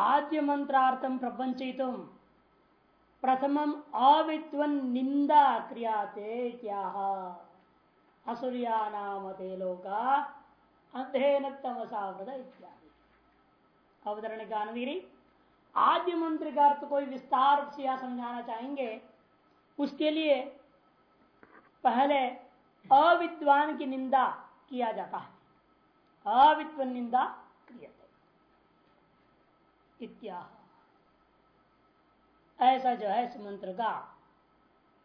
आद्य मंत्रार्थम प्रपंचितुम प्रथमम अविद्वन निंदा क्रियाते क्या असुरिया नाम ते लोका अंधेन तमसावृत इत्यादि। अवतरण का आद्य मंत्र का अर्थ कोई विस्तार से या समझाना चाहेंगे, उसके लिए पहले अविद्वान की निंदा किया जाता है। अविद्वान निंदा इत्या। ऐसा जो है इस मंत्र का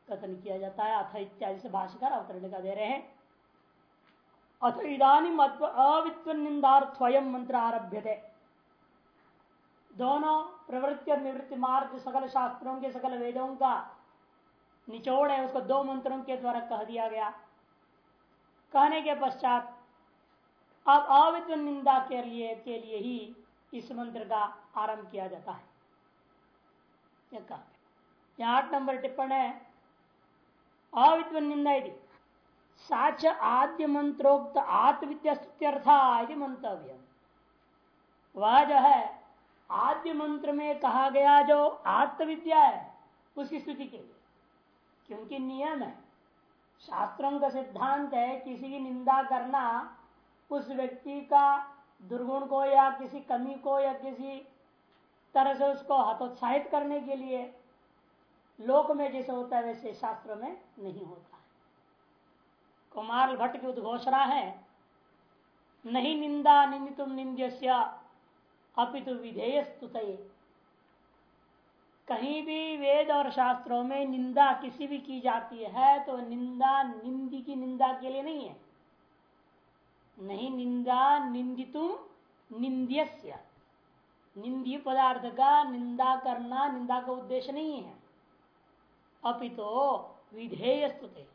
कथन किया जाता है। अथ इत्यादि से भाषकर अवतरण का दे रहे हैं। अथ इधानी अवित्व निंदार्थवयम मंत्र आरभ्य थे दोनों प्रवृत्ति और निवृत्ति मार्ग सकल शास्त्रों के, सकल वेदों का निचोड़ है, उसको दो मंत्रों के द्वारा कह दिया गया। कहने के पश्चात अब अवित्व निंदा के लिए के लिए ही इस मंत्र का आरंभ किया जाता है। आठ नंबर टिप्पण है। अवित्व निंदा यदि साच आद्य मंत्रोक्त आत्मविद्या मंतव्य वह जो है, आद्य मंत्र में कहा गया जो आत्मविद्या है, उसकी स्तुति के लिए। क्योंकि नियम है शास्त्रों का सिद्धांत है, किसी की निंदा करना उस व्यक्ति का दुर्गुण को या किसी कमी को या किसी तरह से उसको हतोत्साहित करने के लिए लोक में जैसे होता है, वैसे शास्त्र में नहीं होता है। कुमार भट्ट की उद्घोषणा है, नहीं निंदा निंदितुम निंद्य अपितु विधेय स्तुत कहीं भी वेद और शास्त्रों में निंदा किसी भी की जाती है तो निंदा निंदी की निंदा के लिए नहीं है। नहीं निंदा निंदितुम निंद्य निंदी पदार्थ का निंदा करना, निंदा का उद्देश्य नहीं है। अपितो विधेय स्तुते।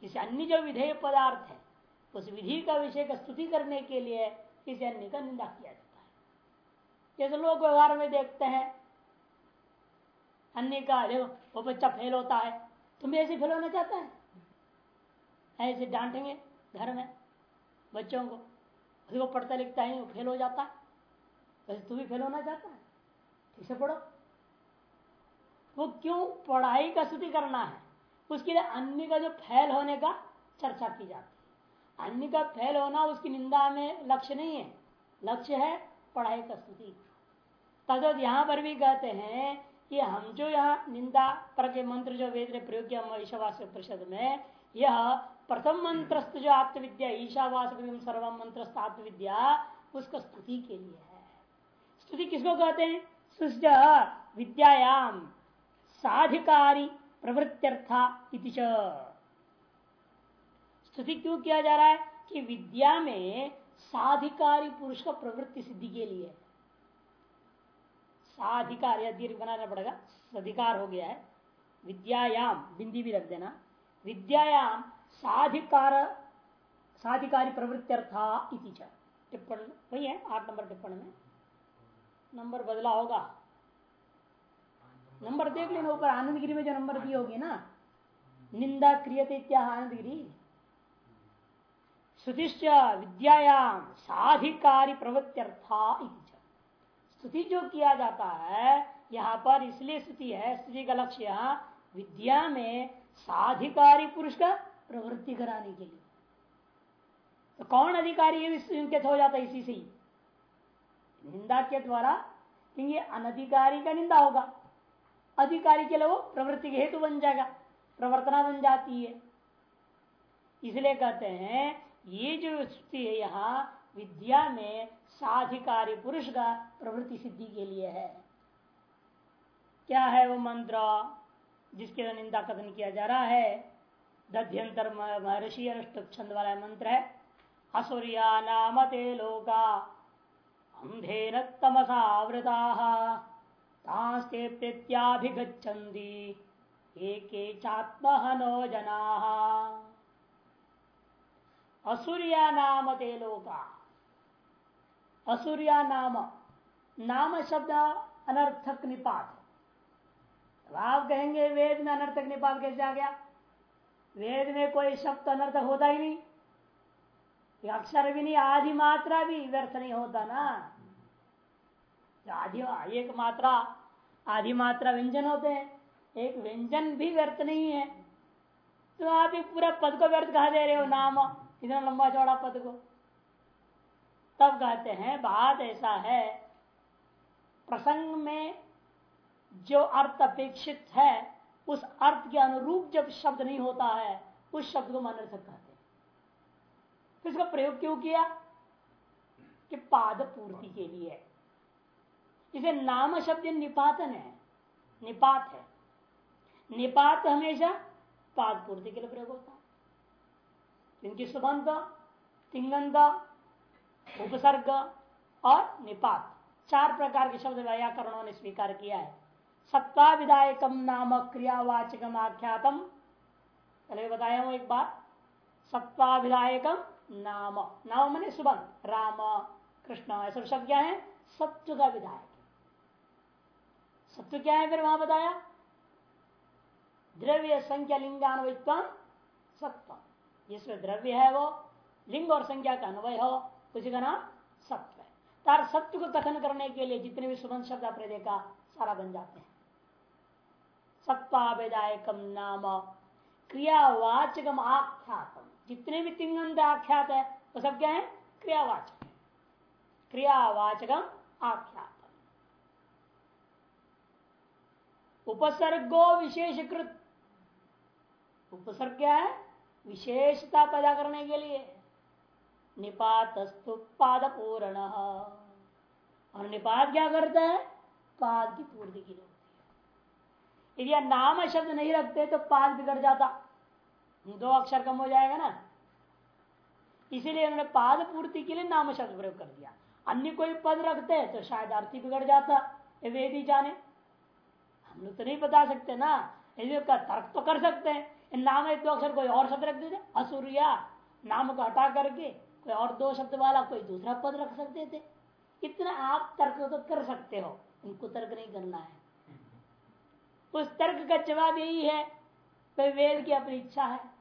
किसी अन्य जो विधेय पदार्थ है, उस विधि का विषय का स्तुति करने के लिए किसी अन्य का निंदा किया जाता है। जैसे लोग व्यवहार में देखते हैं, अन्य का वो बच्चा फेल होता है तुम भी ऐसे फेल होना चाहता है? ऐसे डांटेंगे घर में बच्चों को वो पढ़ता लिखता है, वो फेल हो जाता है। वैसे तू भी फेल होना चाहता है? ठीक से पढ़ो। वो क्यों पढ़ाई का स्तुति करना है? उसके लिए अन्य का जो फेल होने का चर्चा की जाती है। अन्य का फेल होना उसकी निंदा में लक्ष्य नहीं है। लक्ष्य है पढ़ाई का स्तुति। तद यहाँ पर भी कहते हैं कि हम जो यहाँ निंदा पर मंत्र जो वेद ने प्रयोग किया ईशावास परिषद में, यह प्रथम मंत्रस्त जो आत्मविद्या, ईशावास सर्व मंत्रस्त आत्मविद्या, उसका स्तुति के लिए है। स्तुति किसको कहते हैं? सुज विद्यायाम साधिकारी प्रवृत्त्यर्था स्तुति क्यों किया जा रहा है? कि विद्या में साधिकारी पुरुष का प्रवृत्ति सिद्धि के लिए साधिकार या दीर्घ बनाना पड़ेगा। अधिकार हो गया है। विद्यायाम, बिंदी भी रख देना। विद्यायाम, साधिकार, साधिकारी प्रवृत्त्यर्था टिप्पण, वही है, आठ नंबर टिप्पण में। नंबर बदला होगा। नंबर देख लेना ऊपर आनंद गिरी में जो नंबर दी होगी ना, निंदा क्रियते क्या आनंदगिरी। श्रुतिश्च विद्यायाम साधिकारी प्रवृत्त्यर्था स्तुति जो किया जाता है, यहाँ पर इसलिए स्तुति है, स्तुति का लक्ष्य विद्या में साधिकारी पुरुष का प्रवृत्ति कराने के लिए। तो कौन अधिकारी है? हो जाता है इसी से ही। निंदा के द्वारा क्योंकि अनधिकारी का निंदा होगा। अधिकारी के लिए वो प्रवृत्ति के हेतु बन जाएगा, प्रवर्तना बन जाती है। इसलिए कहते हैं, ये जो स्थिति है यहाँ, विद्या में साधिकारी पुरुष का प्रवृत्ति सिद्धि के लिए है। क्या है वो मंत्र जिसके निंदा कथन किया जा रहा है? दध्यंतर महर्षि छंद वाला मंत्र है। असुरिया नामते लोका अंधेर तमसावृता तास्ते एके चात्महनो जना। असुरिया नाम ते लोका। असुरिया नाम नाम शब्द अनर्थक निपात। आप कहेंगे वेद में अनर्थक निपात कैसे आ गया? वेद में कोई शब्द अनर्थक होता ही नहीं। अक्षर भी नहीं, आदि मात्रा भी व्यर्थ नहीं होता ना। आधि एक मात्रा आधि मात्रा व्यंजन होते हैं, एक व्यंजन भी व्यर्थ नहीं है। तो आप ही पूरा पद को व्यर्थ कहा दे रहे हो, नाम, इतना लंबा चौड़ा पद को। तब कहते हैं, बात ऐसा है, प्रसंग में जो अर्थ अपेक्षित है, उस अर्थ के अनुरूप जब शब्द नहीं होता है, उस शब्द को सकता कहते हैं तो इसका प्रयोग क्यों किया? कि पाद पूर्ति के लिए इसे नाम शब्द निपातन है, निपात है। निपात हमेशा पाद पूर्ति के लिए प्रयोग होता है। क्योंकि सुबंध तिंगंत उपसर्ग और निपात। चार प्रकार के शब्द व्याकरणों ने स्वीकार किया है। सत्ता विधायकम नाम क्रियावाचकम आख्यातम पहले बताया हूँ एक बार। सत्ता विधायकम नाम। नाम मैंने सुबंध। राम, कृष्ण, ऐसा शब्द क्या है? सत्व का विधायक। सत्व क्या है फिर वहाँ बताया? द्रव्य संख्या लिंगान्वयत्व सत्व। जिसमें द्रव्य है वो, लिंग और संख्या का अन्वय हो, उसी का नाम सत्व है। तार सत्य को कथन करने के लिए जितने भी सुबंध शब्द आपने देखा, सारा बन जाते हैं। सत्वादायकम नाम। क्रियावाचकम आख्यातम। जितने भी तिंगंत आख्यात है, वो सब क्या है? क्रियावाचक क्रियावाचकम आख्यात। उपसर्गो विशेषकृत। उपसर्ग क्या है? विशेषता पैदा करने के लिए। निपातस्तु पाद पूर्ण और निपात क्या करता है? पाद की पूर्ति की है। यदि नाम शब्द नहीं रखते तो पाद बिगड़ जाता। दो अक्षर कम हो जाएगा ना। इसीलिए उन्होंने पाद पूर्ति के लिए नाम शब्द प्रयोग कर दिया। अन्य कोई पद रखते तो शायद अर्थी बिगड़ जाता वेदी जाने। हम लोग तो नहीं बता सकते ना। यदि तर्क तो कर सकते हैं। नाम एक दो अक्षर कोई और शब्द रख देते, असुरिया, नाम को हटा करके कोई और दो शब्द वाला कोई दूसरा पद रख सकते थे। इतना आप तर्क तो कर सकते हो। इनको तर्क नहीं करना है। उस तर्क का जवाब यही है, कोई वेद की अपनी इच्छा है।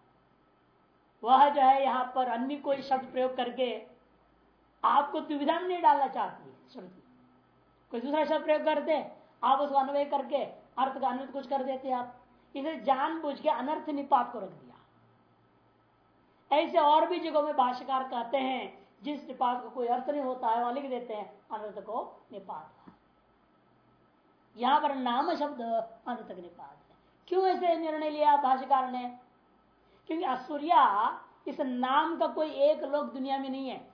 वह जो है यहाँ पर अन्य कोई शब्द प्रयोग करके आपको दुविधा में नहीं डालना चाहती है श्रुति। कोई दूसरा शब्द प्रयोग करते आप उसको अन्वय करके अर्थ का अनर्थ कुछ कर देते आप। इसे जान बुझ के अनर्थ निपात को रख दिया। ऐसे और भी जगहों में भाष्यकार कहते हैं, जिस निपात को कोई अर्थ नहीं होता है, वहाँ लिख देते हैं, अनर्थ को निपात। यहाँ पर नाम शब्द अनर्थ निपात है। क्यों ऐसे निर्णय लिया भाष्यकार ने? क्योंकि असूर्या इस नाम का कोई एक लोक दुनिया में नहीं है।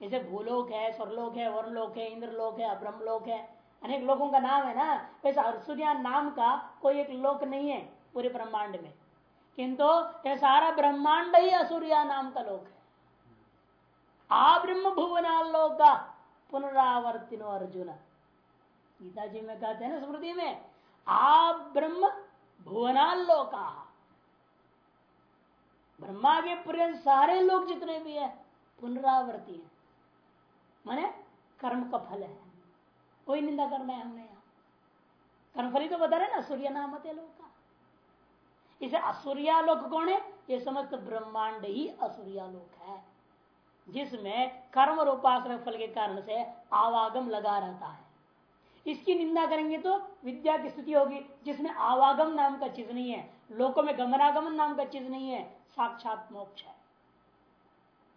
जैसे भूलोक है, स्वरलोक है वर्णलोक है, इंद्रलोक है, ब्रह्मलोक है, अनेक लोगों का नाम है ना वैसे अर्सुरिया नाम का कोई एक लोक नहीं है पूरे ब्रह्मांड में। किंतु यह सारा ब्रह्मांड ही असुरिया नाम का लोक है। आ ब्रह्म भुवनालोक का पुनरावर्तिनो अर्जुन। गीता जी में कहते हैं ना स्मृति में, आ ब्रह्म भुवनालोका ब्रह्मा के पूरे सारे लोग जितने भी है, पुनरावर्ती है। माने कर्म का फल है। कोई निंदा करना है हमने यहाँ। कर्मफली तो बता रहे ना, सूर्य नामत लोग का। इसे असुरियालोक कौन है? ये समस्त ब्रह्मांड ही असुरियालोक है, जिसमें कर्म रूपाश्रय फल के कारण से आवागम लगा रहता है। इसकी निंदा करेंगे तो विद्या की स्थिति होगी, जिसमें आवागम नाम का चीज़ नहीं है, लोकों में गमनागमन नाम का चीज़ नहीं है साक्षात मोक्ष है।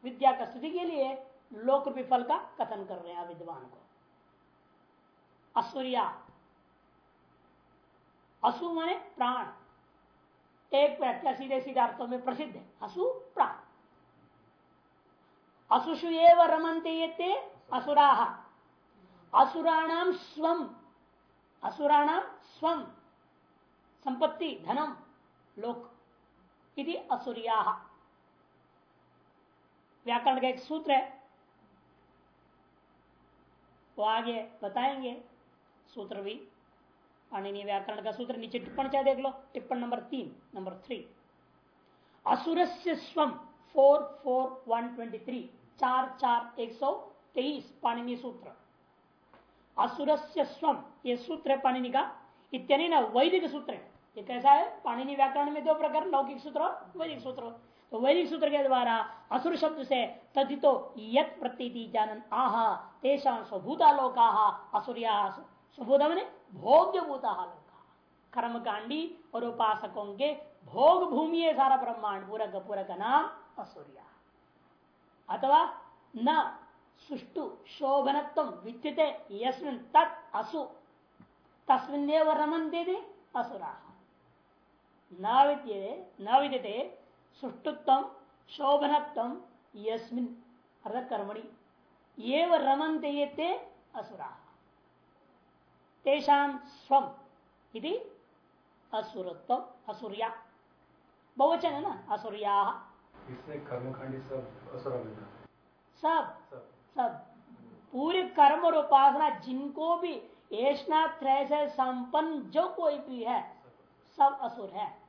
विद्या का स्थिति के लिए लोक विफल का कथन कर रहे हैं विद्वान को। असुरिया। असु माने प्राण। एक व्याख्या सीधे सीधे अर्थों में प्रसिद्ध है। असु प्राण। असुषु एव रमनते ये असुरा। असुराणाम स्वम असुराणाम स्वम संपत्ति, धनम, लोक। इति असुरिया। व्याकरण का एक सूत्र है। वो आगे बताएँगे, सूत्र भी। पाणिनि व्याकरण का सूत्र, नीचे टिप्पण चाहे देख लो, टिप्पण नंबर तीन, नंबर थ्री। असुर स्व, four four, one, twenty three, चार चार, एक सौ तेईस, पाणिनि सूत्र। असुर स्व, ये सूत्र है पाणिनि का इत्यादि ना वैदिक सूत्र है। ये कैसा है, पाणिनि व्याकरण में दो प्रकार, लौकिक सूत्र वैदिक सूत्र। तो वैदिक सूत्र के द्वारा असुर शब्द से तथितो यत प्रतीति जानन आहा, तेषा स्वभूता लोका असुरिया स्वभूत मैंने भोग्य भूता लोका। कर्मकांडी और उपासकों के भोग भूमि है सारा ब्रह्मांड पूरा का पूरा का नाम असुरिया। अथवा न सुष्टु शोभनत्व विद्यते यस्मिन तत् असु तस्मिन रमनते थे असुरा। न विद्ये न विद्यते सुष्टुत्व शोभनत्व यस्मिन अर्थ कर्मणि ये रमनते ये ते असुरा। तेषाम स्वम इति असुरत्व असुरिया। बहुवचन है ना? असुरिया। कर्मकांडी सब असुरा सब? सब। पूरे कर्म और उपासना जिनको भी ऐसा त्रय से संपन्न जो कोई भी है सब असुर है।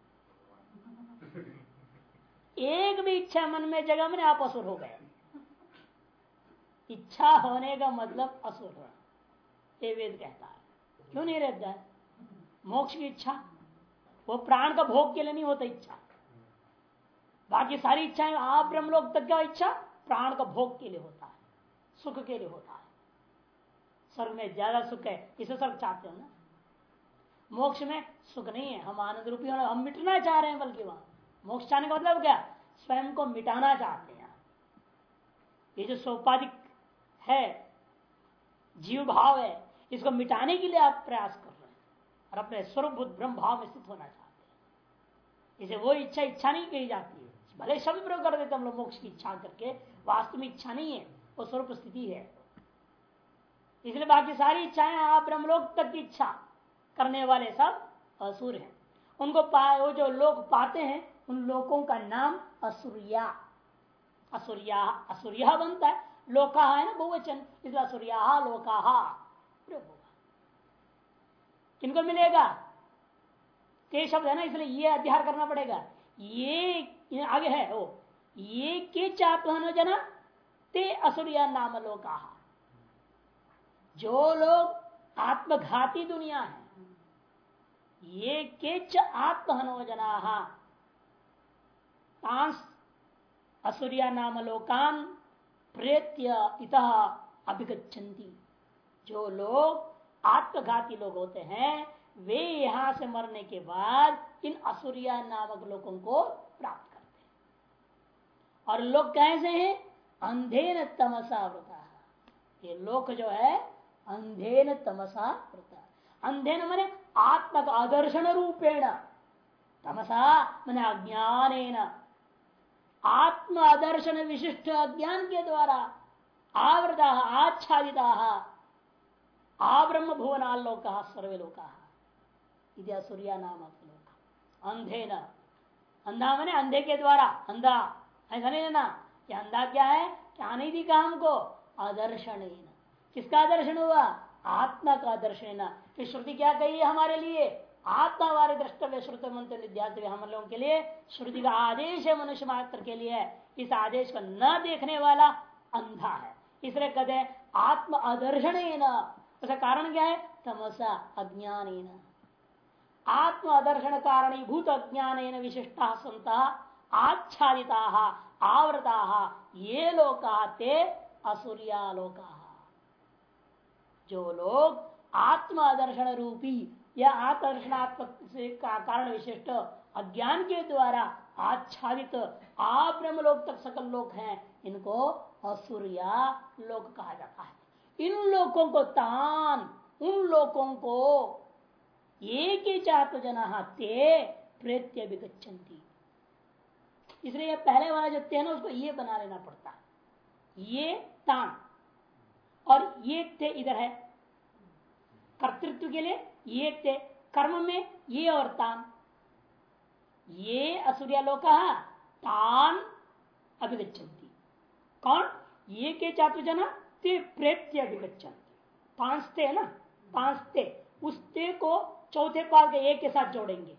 एक भी इच्छा मन में जगह में आप असुर हो गए। इच्छा होने का मतलब असुर। ये वेद कहता है। क्यों नहीं रहता है? मोक्ष की इच्छा। वो प्राण का भोग के लिए नहीं होता इच्छा। बाकी सारी इच्छाएँ आप ब्रह्मलोक तक का इच्छा प्राण का भोग के लिए होता है। सुख के लिए होता है। स्वर्ग में ज़्यादा सुख है, इसे स्वर्ग चाहते हो ना? मोक्ष में सुख नहीं है। हम आनंद रूपी होना हम मिटना चाह रहे हैं बल्कि वहाँ। मोक्ष चाहने का मतलब क्या? स्वयं को मिटाना चाहते हैं ये जो सोपाधिक है जीव भाव है, इसको मिटाने के लिए आप प्रयास कर रहे हैं और अपने स्वरूप ब्रह्म भाव में स्थित होना चाहते हैं। इसे वो इच्छा इच्छा नहीं कही जाती है। भले शब्द प्रयोग कर देते हम लोग मोक्ष की इच्छा करके, वास्तव में इच्छा नहीं है, वो स्वरूप स्थिति है। इसलिए बाकी सारी इच्छाएँ आप ब्रह्मलोक तक की इच्छा करने वाले सब असुर हैं। उनको वो जो लोग पाते हैं उन लोगों का नाम असुरिया। असुरिया असुरिया बनता है। लोका है ना बहुवचन? इसलिए असुरिया, लोका किनको मिलेगा? के शब्द है ना, इसलिए ये अध्यार करना पड़ेगा। ये आगे है वो ये के चापहन जना? ते असुरिया नाम लोका जो लोग आत्मघाती दुनिया है, ये केच आत्महनो जना असुरिया नाम लोकान प्रेत्य इत अभिगछन्ति जो लोग आत्मघाती लोग होते हैं, वे यहाँ से मरने के बाद इन असुरिया नामक लोगों को प्राप्त करते हैं। और लोग कैसे हैं? अंधेर तमसा वृता ये लोक जो है, अंधेन तमसा वृता अंधेन मैंने आत्मक आदर्शन रूपेण। तमसा मैंने अज्ञान आत्म आदर्शन विशिष्ट अज्ञान के द्वारा आवृता, आच्छादिता आब्रह्म भुवनालोक सर्वे लोक सूर्या नाम लोक। अंधे न अंधा मैंने अंधे के द्वारा। अंधा। ऐसा नहीं लेना कि अंधा क्या है? क्या नहीं दिखा हमको आदर्शन किसका आदर्शन हुआ? आत्मा का दर्शन कि श्रुति क्या कही है हमारे लिए? आत्मा वाले द्रष्टव्य श्रुत मंत्र विद्यार्थी हम लोगों के लिए, श्रुति का आदेश है मनुष्य मात्र के लिए। इस आदेश को न देखने वाला अंधा है। इसलिए कहते आत्म अदर्शन उसका कारण क्या है? तमसा अज्ञान आत्म अदर्शन कारण भूत अज्ञान विशिष्टा संत, आच्छादिता, आवृता, ये लोका ते असुरिया लोका जो लोग आत्म आदर्शन रूपी या आत्मदर्शनात्मक से का कारण विशिष्ट अज्ञान के द्वारा आच्छादित आब्रह्म लोक तक सकल लोक हैं, इनको असुरिया लोक कहा जाता है। इन लोगों को तान, उन लोगों को एक ही चाहते जना ते प्रेत्य विगछन्ति इसलिए ये पहले वाला जो ते ना उसको ये बना लेना पड़ता है। ये तान। और ये ते इधर है। कर्तृत्व के लिए ये ते कर्म में ये और तान। ये असुरिया लोग तान अभिगछन्ति कौन? ये के चातु जना ते प्रेत्य अभिगछन्ति पाँच ते है ना? पाँच ते उस ते को चौथे पाल के एक के साथ जोड़ेंगे।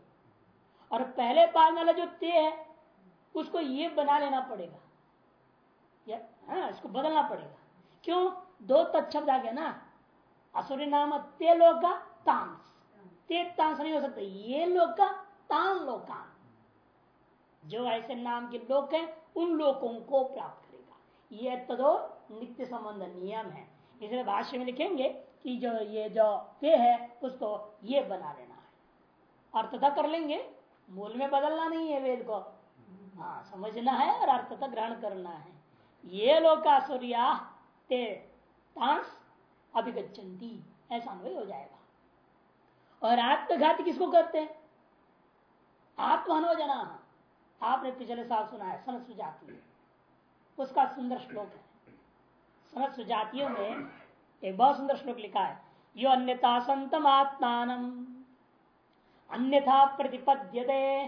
और पहले पाल वाला जो ते है उसको ये बना लेना पड़ेगा। या हाँ, इसको बदलना पड़ेगा। क्यों? दो तत्शब्द आ गया ना। असुरी नाम ते लोग का तांस। ते तांस नहीं हो सकता। ये लोग का तान लोकान। जो ऐसे नाम के लोक है, उन लोगों को प्राप्त करेगा। ये तदो नित्य संबंध नियम है। इसलिए भाष्य में लिखेंगे कि जो ये जो ते है, उसको ये बना लेना है। तथा कर लेंगे। मूल में बदलना नहीं है वेद को। हाँ समझना है और अर्थता ग्रहण करना है। ये लोग सूर्या ते तांस अभिगछन्ति ऐसा अनुभव हो जाएगा। और आत्मघाती किसको करते हैं? आत्महनोजना। आपने पिछले साल सुना है, सनत सुजाति उसका सुंदर श्लोक है। सनत सुजातियों में एक बहुत सुंदर श्लोक लिखा है, यो अन्यता संतम आत्मान अन्यथा प्रतिपद्यते।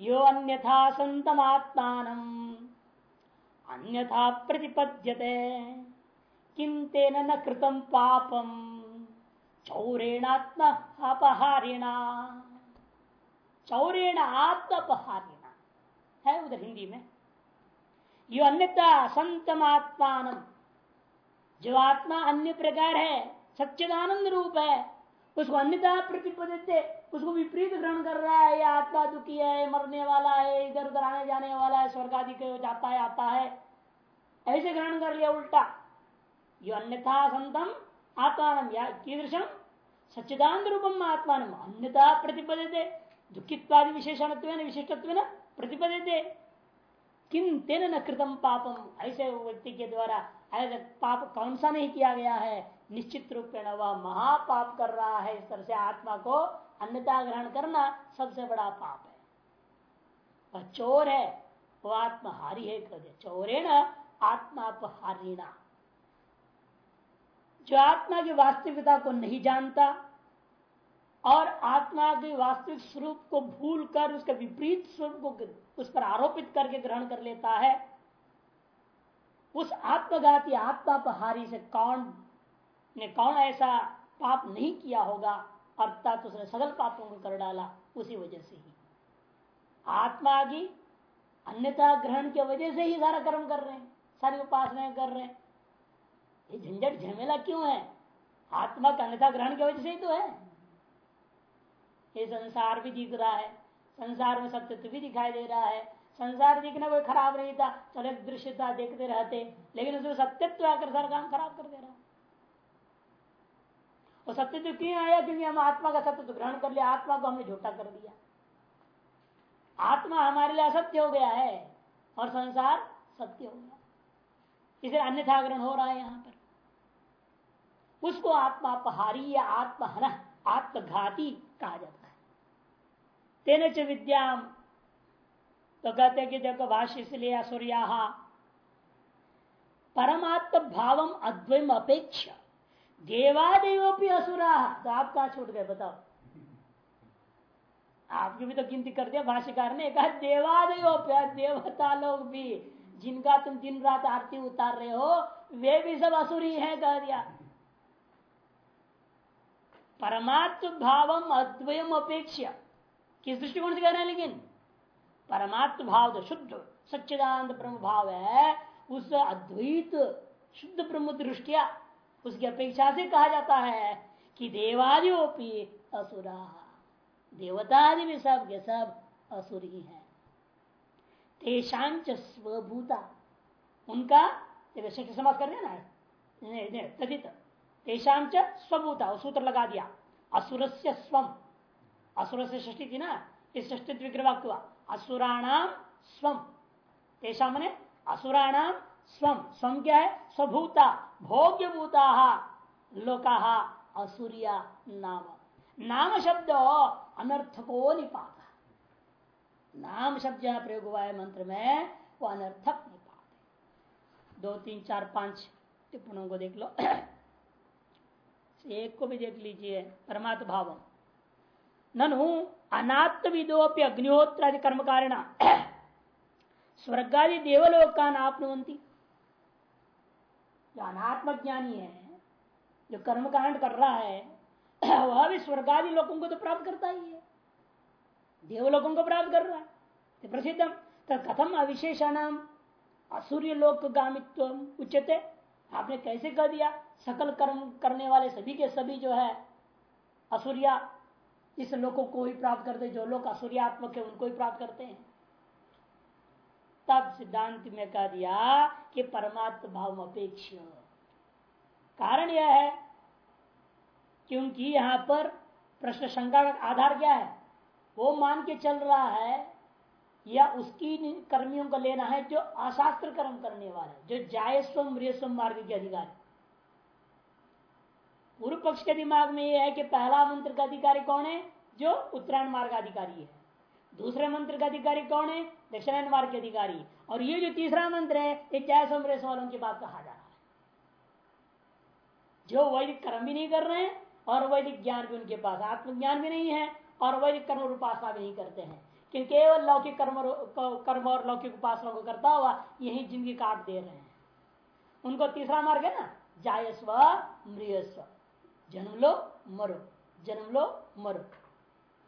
यो अन्यथा संतम आत्मान अन्यथा प्रतिपद्यते। किम तेन न कृतम पापम। चौरेणात्म अपहारिणा। चौरेण आत्मपहारिणा। है उधर हिंदी में? यो अन्यता संतम आत्मान जो आत्मा अन्य प्रकार है, सच्चिदानंद रूप है, उसको अन्यता प्रतिपदित उसको विपरीत ग्रहण कर रहा है, या आत्मा दुखी है, मरने वाला है, इधर उधर आने जाने वाला है, स्वर्ग आदि जाता है, आता है। ऐसे ग्रहण कर लिया उल्टा। यो अन्यथा संतम आत्मान कीदृशम सच्चिदानंद रूपम आत्मान अन्यथा प्रतिपदित दुखित्वादि विशेषण विशिष्टत्व न प्रतिपदित किन तेन न कृतम पापम ऐसे व्यक्ति के द्वारा ऐसे पाप कौन सा नहीं किया गया है। निश्चित रूप में वह महापाप कर रहा है। इस तरह से आत्मा को अन्यता ग्रहण करना सबसे बड़ा पाप है। वह चोर है, वो आत्महारी है कर चोरे न आत्मापहारीणा। जो आत्मा की वास्तविकता को नहीं जानता और आत्मा के वास्तविक स्वरूप को भूल कर उसके विपरीत स्वरूप को उस पर आरोपित करके ग्रहण कर लेता है, उस आत्मघाती आत्मापहारी से कौन ने कौन ऐसा पाप नहीं किया होगा, अर्थात उसने सगल पापों को कर डाला उसी वजह से ही। आत्मा की अन्यथा ग्रहण की वजह से ही सारा कर्म कर रहे हैं, सारी उपासनाएँ कर रहे हैं। ये झंझट झमेला क्यों है? आत्मा का अन्यथा ग्रहण की वजह से ही तो है। ये संसार भी दिख रहा है। संसार में सत्य भी दिखाई दे रहा है। संसार दिखना कोई खराब नहीं था। चलो दृश्य था देखते रहते। लेकिन उसमें सत्यत्व आकर सारा काम खराब कर दे रहा और सत्यत्व क्यों आया? क्योंकि हम आत्मा का सत्य ग्रहण कर लिया। आत्मा को हमने झूठा कर दिया। आत्मा हमारे लिए असत्य हो गया है। और संसार सत्य हो गया। इसे अन्यथा ग्रहण हो रहा है यहाँ पर। उसको आत्मा पहारी या आत्महन, आत्मघाती कहा जाता है। तेन च विद्याम। तो कहते कि देखो भाष्य इसलिए असुरिया परमात्म भावम अद्वैम अपेक्षा। देवादेव असुरा। तो आप कहा छूट गए, बताओ। आपकी भी तो गिनती कर दिया भाष्यकार ने, कहा देवादेव देवता लोग भी, जिनका तुम दिन रात आरती उतार रहे हो, वे भी सब असुरी हैं, कह दिया। परमात्म भावम अद्वयम अपेक्षा किस दृष्टिकोण से कह रहे हैं लेकिन? परमात्म भाव तो शुद्ध, सच्चिदानंद ब्रह्म भाव है, उस अद्वैत शुद्ध ब्रह्म दृष्टिया, उसकी अपेक्षा से कहा जाता है कि देवादियोपी असुरा। देवतादि भी सब के सब असुरी है। तेषांच स्वभूता। उनका समाज कर देना तदित। तेषांच स्वभूता, सूत्र लगा दिया। असुर से स्वम असुर से षष्टि थी ना? इस षष्टि विग्रह हुआ। असुराणाम स्वम तेषा मने असुराणाम स्वम स्वम क्या है? स्वभूता भोग्य भूता लोका, असुरिया नाम। नाम शब्द अनर्थ को निपात नाम शब्द जहाँ प्रयोग हुआ है मंत्र में, वो अनर्थक निपात दो, तीन, चार, पाँच टिप्पणों को देख लो। एक को भी देख लीजिए परमात्म भाव ननु अनात्मविदोपि अग्निहोत्रादि कर्म कारण स्वर्गादि देवलोक का नापनुवंती जो अनात्म ज्ञानी है, जो कर्म कांड कर रहा है, वह भी स्वर्गादि लोगों को तो प्राप्त करता ही है। देवलोकों को प्राप्त कर रहा है। प्रसिद्धम तो कथम अविशेषाणाम। असूर्य लोक गामित्व उच्चते आपने कैसे कह दिया? सकल कर्म करने वाले सभी के सभी जो है, असुरिया, इस लोगों को ही प्राप्त करते जो लोग असूर्यात्मक है, उनको ही प्राप्त करते हैं। तब सिद्धांत में कह दिया कि परमात्म भाव अपेक्ष। कारण यह है, क्योंकि यहाँ पर प्रश्न शंका का आधार क्या है? वो मान के चल रहा है या उसकी कर्मियों को लेना है जो अशास्त्र कर्म करने वाले जो जायस्व मार्ग के अधिकारी। पूर्व पक्ष के दिमाग में यह है कि पहला मंत्र का अधिकारी कौन है? जो उत्तरायण मार्ग अधिकारी है। दूसरे मंत्र का अधिकारी कौन है? दक्षिणायन मार्ग के अधिकारी और ये जो तीसरा मंत्र है, ये जायस्व वालों की बात कहा जा रहा है। जो वैदिक कर्म भी नहीं कर रहे हैं, और वैदिक ज्ञान भी उनके पास आत्मज्ञान भी नहीं है, और वैदिक कर्म उपासना भी नहीं करते हैं। कि केवल लौकिक कर्म कर्म और लौकिक उपासना को करता हुआ यही ज़िंदगी काट दे रहे हैं। उनको तीसरा मार्ग है ना? जायस्व, मृयस्व। जन्म लो मरो जन्म लो मरो।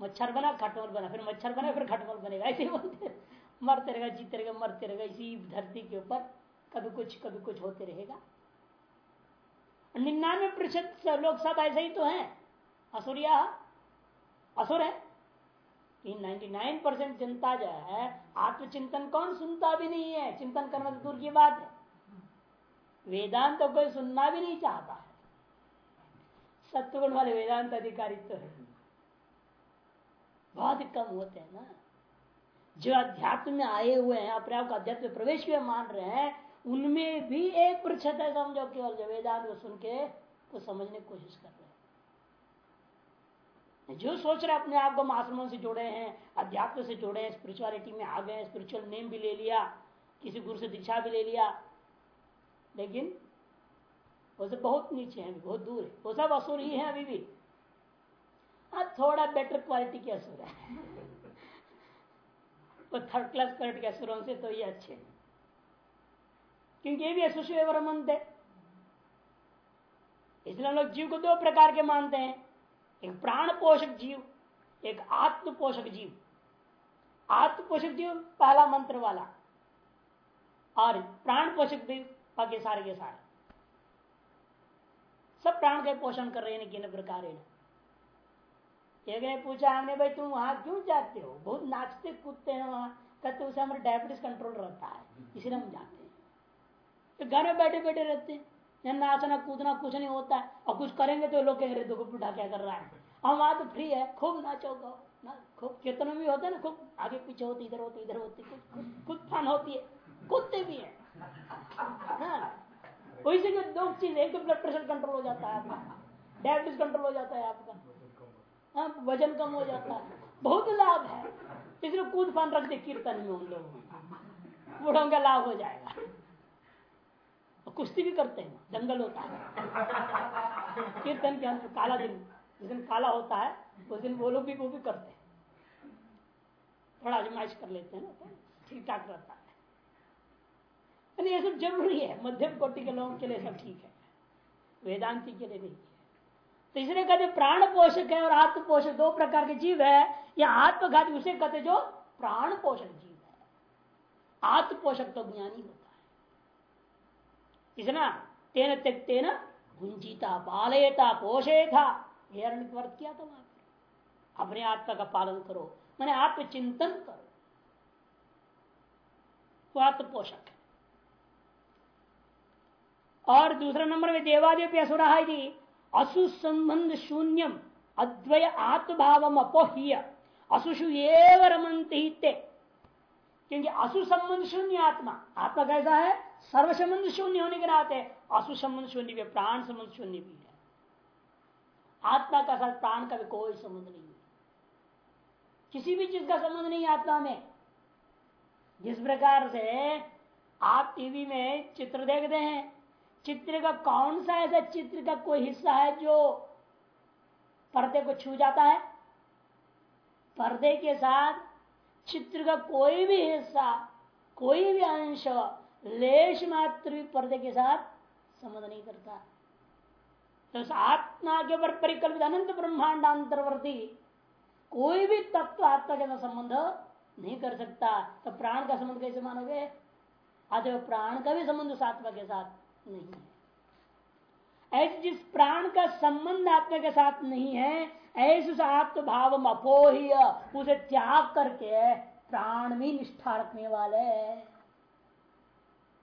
मच्छर बना खटमल बना, फिर मच्छर बना, फिर खटमल बनेगा, ऐसे बोलते मरते रहेगा, जीते रहेगा, मरते रहेगा, इसी धरती के ऊपर कभी कुछ कभी कुछ होते रहेगा। निन्यानवे प्रतिशत लोग सब ऐसे ही तो हैं। असुरिया असुर है। कि 99 परसेंट जनता जो है, आत्मचिंतन कौन सुनता भी नहीं है? चिंतन करना तो दूर की बात है। वेदांत तो कोई सुनना भी नहीं चाहता है। सत्वगुण वाले वेदांत अधिकारी तो है। बहुत कम होते हैं ना। जो अध्यात्म में आए हुए हैं, अपने आप को अध्यात्म प्रवेश भी मान रहे हैं, उनमें भी एक प्रतिशत है समझो केवल जो वेदांत को सुन के को समझने की कोशिश कर रहे हैं। जो सोच रहे अपने आप को आश्रमों से जुड़े हैं, अध्यात्म से जुड़े हैं स्पिरिचुअलिटी में आ गए स्पिरिचुअल नेम भी ले लिया, किसी गुरु से दीक्षा भी ले लिया। लेकिन सब बहुत नीचे हैं बहुत दूर है। वो सब असुर ही है अभी भी। हाँ थोड़ा बेटर क्वालिटी के असुर है। वो थर्ड क्लास क्वालिटी के असुरों से तो ये अच्छे हैं। क्योंकि ये भी असुष्यवर मनते इसलिए हम लोग जीव को दो प्रकार के मानते हैं। एक प्राण पोषक जीव, एक आत्म पोषक जीव। आत्म पोषक जीव पहला मंत्र वाला। और प्राण पोषक भी बाकी सारे के सारे। सब प्राण का पोषण कर रहे हैं प्रकार। एक पूछा हमने, भाई तुम वहाँ क्यों जाते हो? बहुत नाचते कूदते हैं वहाँ। कहते उसे हमारा डायबिटीज़ कंट्रोल रहता है, इसलिए हम जाते तो घर में बैठे बैठे रहते हैं। नाचना, कूदना कुछ नहीं होता है। और कुछ करेंगे तो लोग कहेंगे देखो बुढ़ा क्या कर रहा है। हम वहाँ तो फ्री है, खूब नाचो गो ना, खूब कीर्तन भी होता है ना, खूब आगे पीछे होती, इधर होती इधर होती, खुद फन होती है। कूदते भी है। वैसे हाँ। दो चीज़ एक तो ब्लड प्रेशर कंट्रोल हो जाता है आपका। डायबिटीज़ कंट्रोल हो जाता है आपका। हाँ वज़न कम हो जाता है। बहुत लाभ है। इसलिए कूद फान रख दे कीर्तन में उन लोगों बूढ़ों का लाभ हो जाएगा। कुश्ती भी करते हैं। दंगल होता है। कीर्तन के अंत काला दिन, जिस दिन काला होता है, उस दिन वो लोग भी, वो भी करते हैं। थोड़ा आजमाइश कर लेते हैं ना। ठीक ठाक रहता है। ये सब ज़रूरी है। मध्यम कोटि के लोगों के लिए सब ठीक है। वेदांति के लिए नहीं है। तो इसलिए कहते प्राण पोषक है और आत्म पोषक दो प्रकार के जीव है। या आत्मघाती उसे कहते जो प्राण पोषक जीव है। आत्म पोषक तो ज्ञानी होता है। इसना तेन त्यक्तेन गुंजीता पालयता पोषेता वर्त किया था वहाँ पर अपने आत्मा का पालन करो। मैंने आत्मचिंतन करो। वो आत्म पोषक है। और दूसरा नंबर में देवादेव असुरा असु संबंध शून्यम, अद्वय आत्मभाव अपोह्य। असुषु एव रमनते क्योंकि असु संबंध शून्य आत्मा। आत्मा कैसा है? सर्व संबंध शून्य होने के नाते असु संबंध शून्य भी प्राण संबंध शून्य भी है। आत्मा का साथ प्राण का भी कोई संबंध नहीं है। किसी भी चीज़ का संबंध नहीं आत्मा में। जिस प्रकार से आप टीवी में चित्र देखते हैं चित्र का कौन सा ऐसा चित्र का कोई हिस्सा है जो पर्दे को छू जाता है? पर्दे के साथ चित्र का कोई भी हिस्सा, कोई भी अंश लेश मात्र भी पर्दे के साथ संबंध नहीं करता। तो आत्मा के ऊपर परिकल्पित अनंत ब्रह्मांड अंतर्वर्ती कोई भी तत्व आत्मा के साथ संबंध नहीं कर सकता। तो प्राण का संबंध कैसे मानोगे? अतः प्राण का भी संबंध उस आत्मा के साथ। नहीं है। ऐसे जिस प्राण का संबंध आत्मा के साथ नहीं है, ऐसे आत्म भाव अपोह्य, उसे त्याग करके प्राण में निष्ठा रखने वाले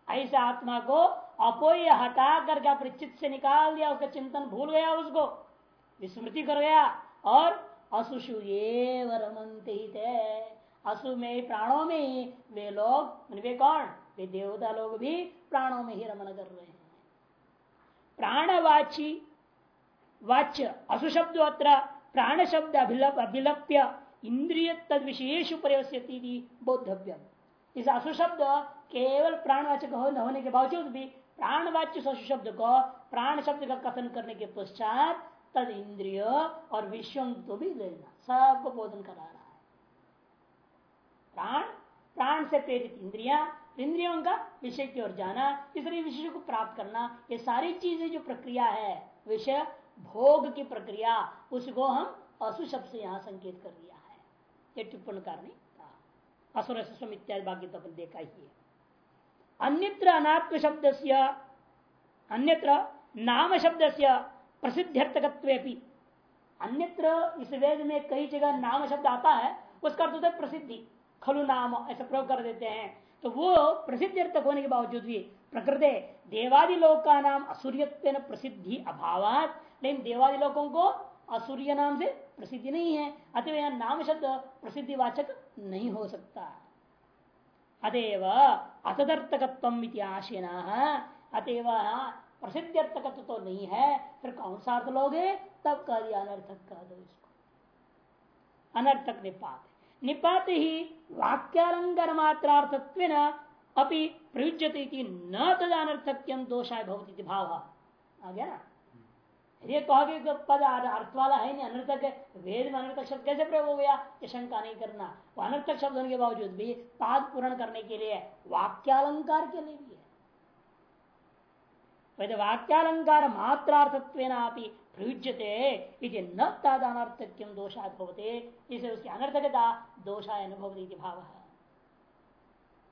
ऐसे आत्मा को अपोय हटा करके अपने चित्त से निकाल दिया, उसका चिंतन भूल गया उसको, विस्मृति कर गया, और असुषु रमनते ही थे असु में, प्राणों में ही वे लोग वे कौन? वे देवता लोग भी प्राणों में ही रमन कर रहे हैं। प्राणवाची, वाच्य असु शब्द अत्र प्राण शब्द अभिलप, अभिलप्य इंद्रिय तद विशेष प्रयोस्यति बोधव्य इस असु शब्द केवल प्राणवाचक होने के बावजूद भी प्राणवाच्य शब्द को प्राण शब्द का कथन करने के पश्चात तद इंद्रिय और विश्व को भी लेना, सबको बोधन करा रहा है। प्राण प्राण से प्रेरित इंद्रिया इंद्रियों का विषय की ओर जाना, इसलिए विषय को प्राप्त करना, ये सारी चीज़ें जो प्रक्रिया है, विषय भोग की प्रक्रिया, उसको हम असु शब्द से यहाँ संकेत कर दिया है। ये टिप्पण करने कहा असुर इत्यादि बाकी तो देखा ही है। अन्यत्र अनात्म शब्द से अन्यत्र नाम शब्द से प्रसिद्ध्यर्थकत्व अन्यत्र इस वेद में कई जगह नाम शब्द आता है, उसका अर्थ होता है प्रसिद्धि। खलु नाम, ऐसा प्रयोग कर देते हैं। तो वो प्रसिद्धि अर्थक होने के बावजूद भी प्रकृति देवादि लोक का नाम असूर्य प्रसिद्धि अभाव लेकिन देवादि लोगों को असूर्य नाम से प्रसिद्धि नहीं है। अतः यह नाम शब्द प्रसिद्धिवाचक नहीं हो सकता। अतएव असदर्थकत्व आशीना अतएव प्रसिद्ध्यर्थकत्व तो नहीं है। फिर कौन सा अर्थ लोगे? तब कह दिया अनर्थक कह दो इसको। अनर्थक निपात। निपात ही वाक्यालंकार मात्रार्थत्व अपनी प्रयुज्यते न तद अनर्थक्यम दोषाय भवती भाव। आ गया ना ये कहोगे कि पद अर्थ वाला है नहीं अनर्थक वेद में अनर्थक शब्द कैसे प्रयोग हो गया ये शंका नहीं करना, वो अनर्थक शब्द होने के बावजूद भी पाद पूर्ण करने के लिए वाक्यालंकार के लिए भी है। वैसे वाक्यालंकार मात्रार्थत्व प्रयुज्यते इति न तादानर्थक्यम दोषात भवते। इसे उसकी अनर्थकता दोषाय अनुभवती भाव।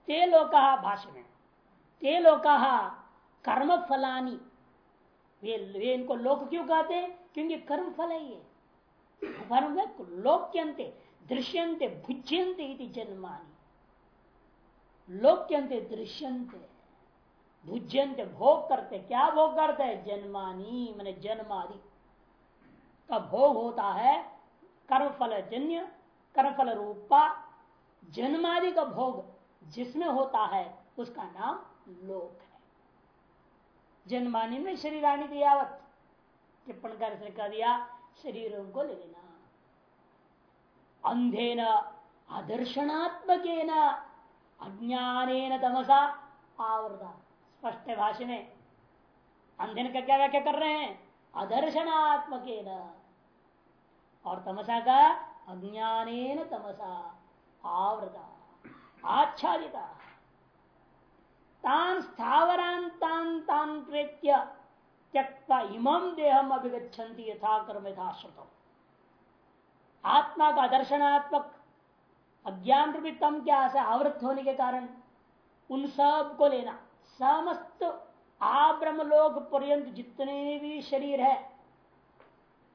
ते लोका भाष्य में ते लोका कर्म फलानी वे, वे इनको लोक क्यों कहते? क्योंकि कर्म फल है। ये लोक्यंते दृश्यंते भुज्यंते जन्मानी। लोक्यंते दृश्यंते भुज्यंत भोग करते, क्या भोग करते हैं? जन्मानी, मैंने जन्मादि। का भोग होता है कर्मफल जन्य कर्मफल रूपा जन्मादि का भोग, जिसमें होता है, उसका नाम लोक है। जन्मानी में शरीर आने की यावत, टिप्पण कर कह दिया, शरीरों को लेना। अंधे न आदर्शनात्मक अज्ञान तमसा आवृता स्पष्ट भाषा में अंधेन का क्या व्याख्या कर रहे हैं? अदर्शनात्मक और तमसा का अज्ञान तमसा, आवृता, आच्छादिता। तान स्थावरान तान प्रेत्य त्यक्ता देहम अभिगछन्ति यथा कर्म यथाश्रुत आत्मा का दर्शनात्मक अज्ञान रूपी तम क्या से आवृत होने के कारण उन सबको लेना। समस्त आब्रह्म लोक पर्यंत जितने भी शरीर है,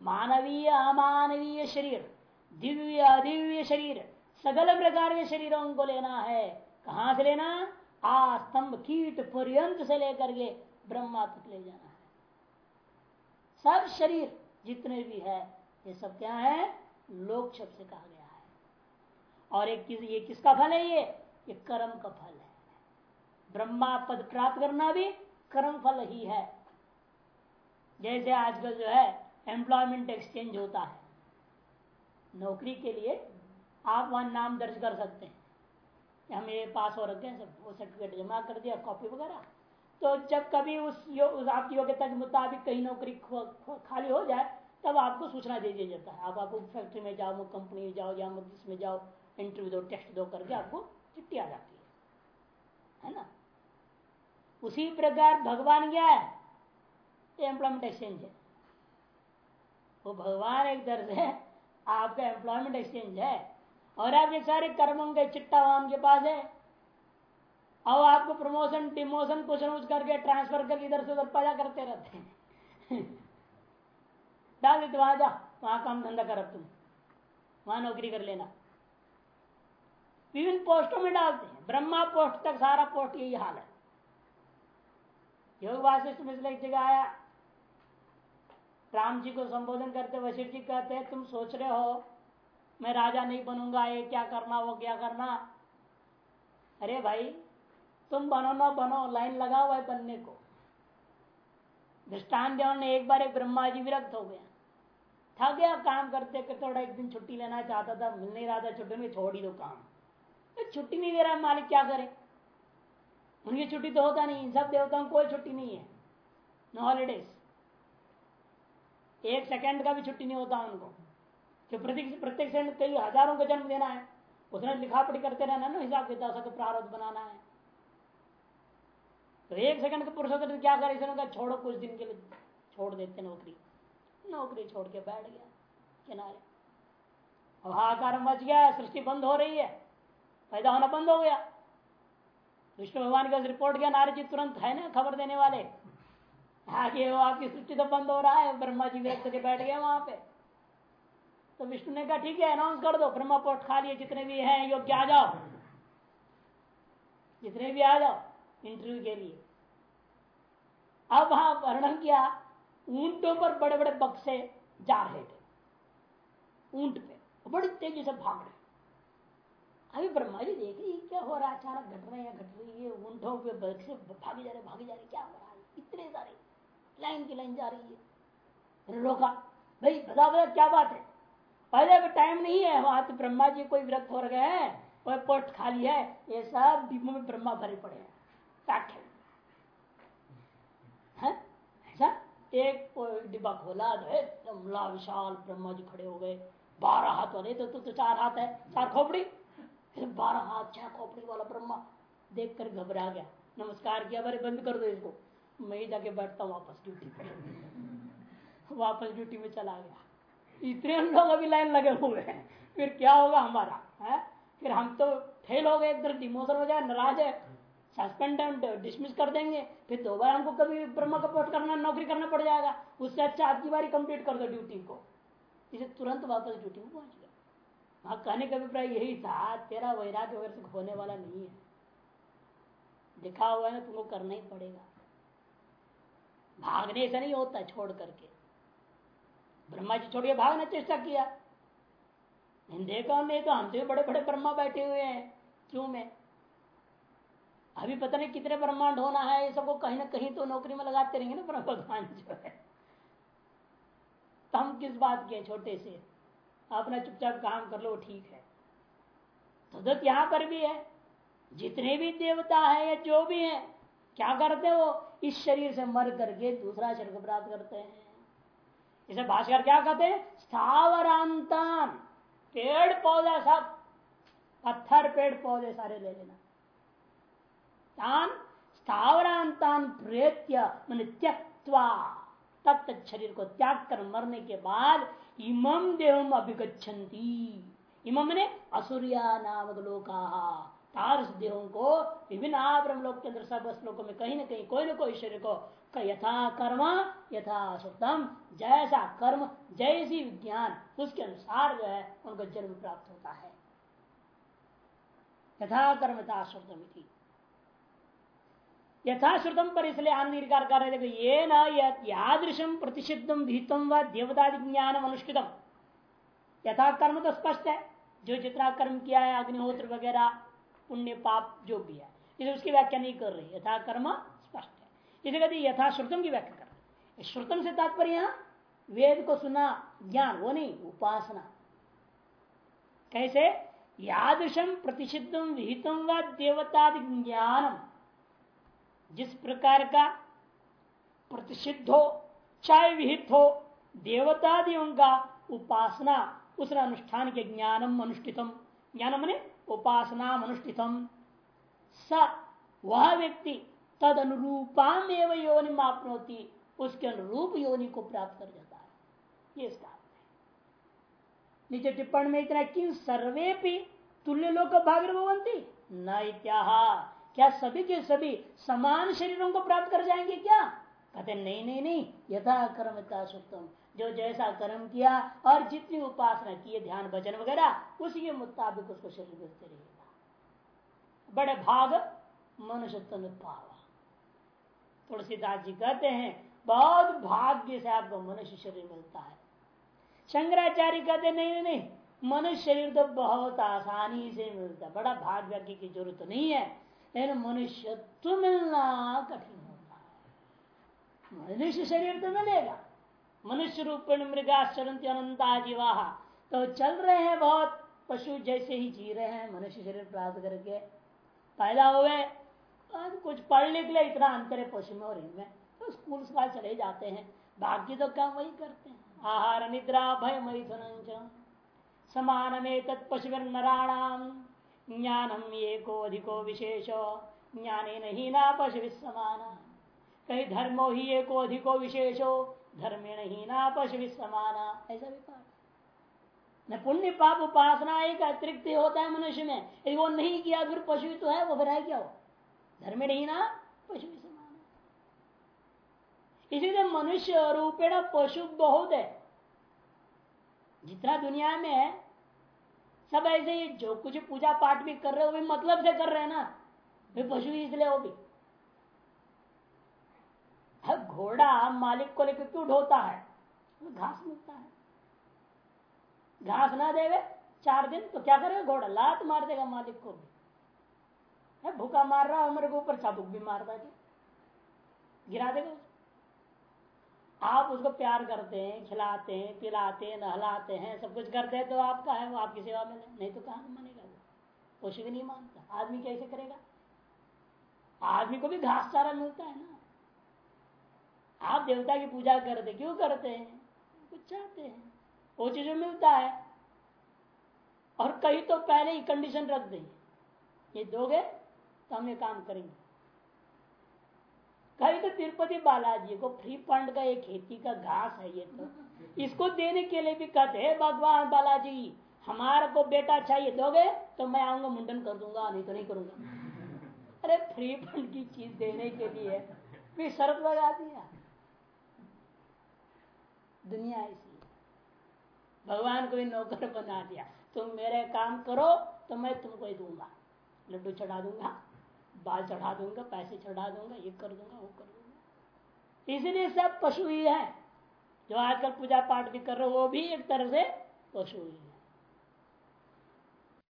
मानवीय, अमानवीय शरीर, दिव्य, अदिव्य शरीर, सगल प्रकार के शरीरों को लेना है, कहाँ से लेना? आस्तंभ कीट पर्यंत से लेकर के ब्रह्मा तक ले जाना है। सब शरीर जितने भी है, ये सब क्या है? लोक शब्द से कहा गया है। और एक ये किसका फल है ये? ये कर्म का फल है। ब्रह्मा पद प्राप्त करना भी कर्म फल ही है। जैसे आजकल जो है एम्प्लॉयमेंट एक्सचेंज होता है। नौकरी के लिए आप वहाँ नाम दर्ज कर सकते हैं। हम ये पास हो रखे हैं सब वो सर्टिफिकेट जमा कर दिया कॉपी वगैरह। तो जब कभी उस, यो, उस आपकी योग्यता के मुताबिक कहीं नौकरी खाली हो जाए तब आपको सूचना दे दिया जाता है। आप आपको फैक्ट्री में जाओ कंपनी में जाओ या जिसमें जाओ इंटरव्यू दो टेस्ट दो करके आपको चिट्ठी आ जाती है। है ना? उसी प्रकार भगवान क्या है? एम्प्लॉयमेंट एक्सचेंज है। वो भगवान एक दर्ज है, आपका एम्प्लॉयमेंट एक्सचेंज है। और आपके सारे कर्मों के चिट्टा वहाँ के पास है। और आपको प्रमोशन डिमोशन कुछ न कुछ करके ट्रांसफ़र करके इधर से उधर पैदा करते रहते हैं। डाल देते, वहाँ जा, वहाँ काम धंधा कर तुम। वहाँ नौकरी कर लेना। विभिन्न पोस्टों में डालते हैं। ब्रह्मा पोस्ट तक सारा पोस्ट यही हाल है। योग वासिष्ठ में एक जगह आया। राम जी को संबोधन करते वशिष्ठ जी कहते हैं, तुम सोच रहे हो, मैं राजा नहीं बनूँगा, ये क्या करना, वो क्या करना? अरे भाई, तुम बनो ना बनो, लाइन लगा हुआ है बनने को। दृष्टान देव ने एक बार एक ब्रह्मा जी विरक्त हो गया थक गया, काम करते करते थोड़ा एक दिन छुट्टी लेना चाहता था मिल नहीं रहा था छुट्टी में छोड़ ही दो काम। छुट्टी नहीं दे रहा मालिक क्या करे? उनकी छुट्टी तो होता नहीं, सब देवताओं कोई छुट्टी नहीं है। नो हॉलीडेज एक सेकंड का भी छुट्टी नहीं होता उनको। कि प्रत्येक सेकंड कई हज़ारों का जन्म देना है, उसने लिखा पढ़ी करते रहना ना, हिसाब किताब सबको प्रारब्ध बनाना है। तो एक सेकंड का पुरुष तो क्या करे? इसने छोड़ो कुछ दिन के लिए, छोड़ देते नौकरी। नौकरी छोड़ के बैठ गया किनारे। और हाकार मच गया, सृष्टि बंद हो रही है। पैदा होना बंद हो गया। विष्णु भगवान के रिपोर्ट किया नारद जी तुरंत है ना, खबर देने वाले? आगे वो आपकी सृष्टि तो बंद हो रहा है, ब्रह्मा जी व्यक्त के बैठ गए वहाँ पे। तो विष्णु ने कहा, ठीक है अनाउंस कर दो, ब्रह्मा पोस्ट खा लिए, जितने भी हैं, योग्य आ जाओ। जितने भी आ जाओ इंटरव्यू के लिए। अब वहाँ वर्णन किया, ऊंटों पर बड़े बड़े बक्से जा रहे थे। ऊँट पे, बड़ी तेज़ी से भाग रहे अभी ब्रह्मा जी देख रही क्या हो रहा है? अचानक घट रहे हैं घट रही है ऊंटों पे बक्से भागे जा रहे भागे जा रहे क्या हो रहा है? इतने सारे लाइन की लाइन जा रही है। रोका भाई बता बता क्या बात है? पहले टाइम नहीं है वहाँ तो ब्रह्मा जी कोई विरक्त हो गए हैं कोई पोस्ट खाली है ये सब डिब्बों में ब्रह्मा भरे पड़े हैं। पैक है। ऐसा? एक डिब्बा खोला तो विशाल ब्रह्मा जी खड़े हो गए। बारह हाथ वाले तो, तो, तो चार हाथ है चार खोपड़ी। बारह हाथ छह खोपड़ी वाला ब्रह्मा देख कर घबरा गया। नमस्कार किया बारे बंद कर दो इसको। मैं जाके बैठता हूँ, वापस ड्यूटी पे। वापस ड्यूटी में चला गया। इतने लोग अभी लाइन लगे हुए हैं। फिर क्या होगा हमारा, है? फिर हम तो फेल हो गए, इधर डिमोशन हो जाए, नाराज़ है। सस्पेंड डिसमिस कर देंगे। फिर दोबारा हमको कभी ब्रह्मा का पोस्ट करना, नौकरी करना पड़ जाएगा। उससे अच्छा आपकी बारी कंप्लीट कर दो ड्यूटी को। इसे तुरंत वापस ड्यूटी में पहुँच गया। वहाँ कहने का अभिप्राय यही था, तेरा वैराग्य वगैरह से होने वाला नहीं है। दिखा हुआ है ना तुमको करना ही पड़ेगा। भागने से नहीं होता छोड़ करके। ब्रह्मा जी छोड़ के भागना चेष्टा किया। देखा नहीं तो हमसे भी बड़े बड़े ब्रह्मा बैठे हुए हैं। क्यों मैं? अभी पता नहीं कितने ब्रह्मांड होना है, ये सबको कहीं ना कहीं तो नौकरी में लगाते रहेंगे ना ब्रह्म भगवान जो है। तो हम किस बात के छोटे से? अपना चुपचाप काम कर लो, ठीक है। तदत यहाँ पर भी है, जितने भी देवता है या जो भी है, क्या करते हो इस शरीर से मर करके दूसरा शरीर को प्राप्त करते हैं। इसे भाषकर क्या कहते हैं? स्थावरांतान। पेड़ पौधा सब, पत्थर, पेड़ पौधे सारे ले लेना। तान, स्थावरांतान प्रेत्य मन त्यक्वा तब तक शरीर को त्याग कर मरने के बाद इमम देवम अभिगछन्ति इमम ने असुरिया नामक लोका। तारस देहों को विभिन्न आब्रह्म लोक के अंदर सब श्लोकों में कहीं ना कहीं कोई ना कोई शरीर को यथा कर्म, यथा सुतम जैसा कर्म, जैसी विज्ञान, उसके अनुसार जो है उनको जन्म प्राप्त होता है। यथा कर्म यथा श्रुतम यथाश्रुतम पर इसलिए आनंद कर रहे थे ये न यादृशम प्रतिषिद्धम विहितम व देवता ज्ञान अनुष्ठितम यथा कर्म तो स्पष्ट है। जो जितना कर्म किया है, अग्निहोत्र वगैरह, पुण्य पाप, जो भी है, इसे उसकी व्याख्या नहीं कर रही। यथा कर्म स्पष्ट है। इसे कहते यथाश्रुतम की व्याख्या कर रहे श्रुतम से तात्पर्य वेद को सुना, ज्ञान, वो नहीं, उपासना। कैसे? यादृशम प्रतिषिद्धम विहितम व देवता ज्ञानम जिस प्रकार का प्रतिषिद्ध हो, चाहे विहित हो देवता देवतादियों का उपासना, उस अनुष्ठान के ज्ञानम अनुष्ठितम। ज्ञानम ने उपासना अनुष्ठितम। स, वह व्यक्ति तद अनुरूपाम योनि आपनोती उसके अनुरूप योनि को प्राप्त कर जाता है। ये इसका नीचे टिप्पण में इतना कि सर्वे भी तुल्य लोग भाग्य भवंती न इत्याह। क्या सभी के सभी समान शरीरों को प्राप्त कर जाएँगे क्या? कहते नहीं नहीं नहीं, यथा कर्म सुक्तम। जो जैसा कर्म किया और जितनी उपासना किए ध्यान, भजन वगैरह, उसी के मुताबिक उसको शरीर मिलते रहेगा। बड़े भाग मनुष्य पावा तुलसीदास जी कहते हैं, बहुत भाग्य से आपको मनुष्य शरीर मिलता है। शंकराचार्य कहते नहीं नहीं नहीं, मनुष्य शरीर तो बहुत आसानी से मिलता है। बड़ा भाग्य की ज़रूरत नहीं है। लेकिन मनुष्यत्व मिलना कठिन होता। है मनुष्य शरीर तो मिलेगा। मनुष्य रूपेण मृगा चरंती अनंता जीवा तो चल रहे हैं बहुत। पशु जैसे ही जी रहे हैं, मनुष्य शरीर प्राप्त करके पैदा हुए। कुछ पढ़ लिख ले इतना अंतर है पशु में और इनमें। तो स्कूल स्कूल चले जाते हैं। बाकी तो काम वही करते हैं। आहार निद्रा, भय मैथुन समान में तत्पशु नराणाम ज्ञानम एको अधिको विशेषो। ज्ञाने नहीं ना पशु समान कहीं धर्मो ही एको अधिको विशेषो धर्मे नहीं ना पशु समाना ऐसा भी कहा। न पुण्य पाप उपासना एक अतिरिक्त होता है मनुष्य में। यदि वो नहीं किया, फिर पशु तो है, वो फिर है क्या हो धर्म नहीं ना पशु समान इसीलिए मनुष्य रूपेण पशु बहुत है। जितना दुनिया में सब ऐसे ही जो कुछ पूजा पाठ भी कर रहे हो भी मतलब से कर रहे हैं ना। वे पशु इसलिए वो भी। घोड़ा मालिक को लेकर क्यों ढोता है? घास मिलता है। घास ना देवे चार दिन तो क्या करेगा घोड़ा? लात मार देगा मालिक को भी। भूखा मार रहा है मेरे को ऊपर चाबुक भी मारता है गिरा देगा आप उसको प्यार करते हैं, खिलाते हैं, पिलाते हैं, नहलाते हैं, सब कुछ करते हैं तो आपका है, वो आपकी सेवा में नहीं तो कहाँ मानेगा वो? कुछ भी नहीं मानता। आदमी कैसे करेगा? आदमी को भी घास चारा मिलता है ना। आप देवता की पूजा करते, क्यों करते हैं? कुछ चाहते हैं। वो चीज़ मिलता है। और कहीं तो पहले ही कंडीशन रख देंगे। ये दोगे तो हम ये काम करेंगे। कहीं तो तिरुपति बालाजी को फ्री फंड का एक खेती का घास है ये तो। इसको देने के लिए भी कहते हैं, भगवान बालाजी, हमारे को बेटा चाहिए, दोगे? तो मैं आऊँगा, मुंडन कर दूँगा, नहीं तो नहीं करूँगा। अरे फ्री फंड की चीज़ देने के लिए भी शर्त लगा दिया। दुनिया ऐसी भगवान को नौकर बना दिया। तुम मेरे काम करो तो मैं तुमको ही दूँगा। लड्डू चढ़ा दूँगा। बाल चढ़ा दूँगा, पैसे चढ़ा दूँगा, ये कर दूँगा, वो कर दूँगा। इसलिए सब पशु ही है। जो आजकल पूजा पाठ भी कर रहे हो, वो भी एक तरह से पशु ही है।